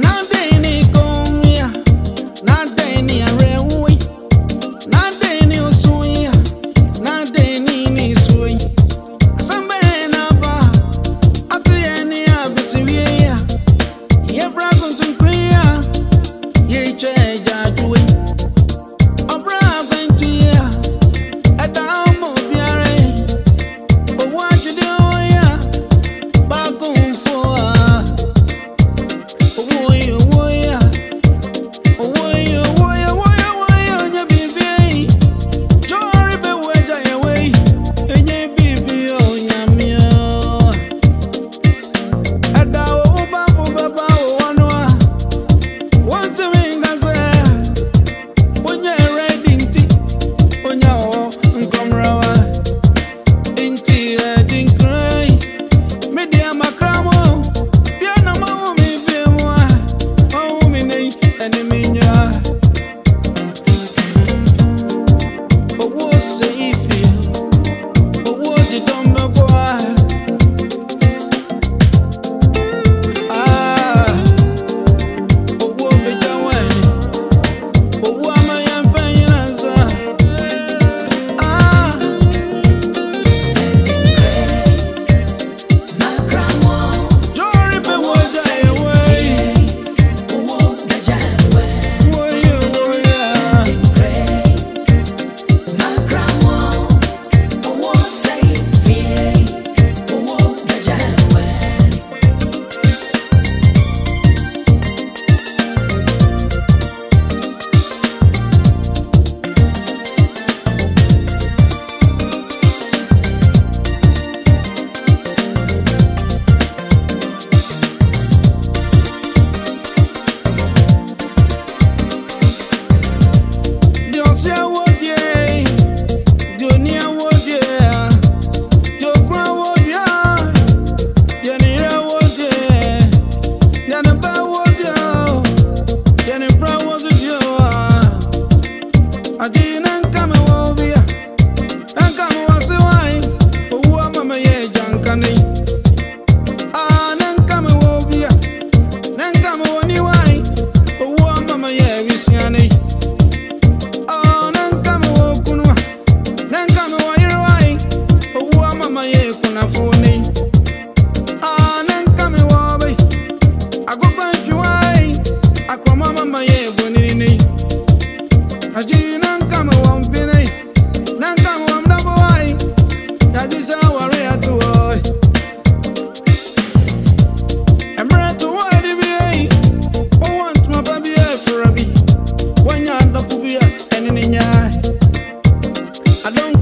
Not I don't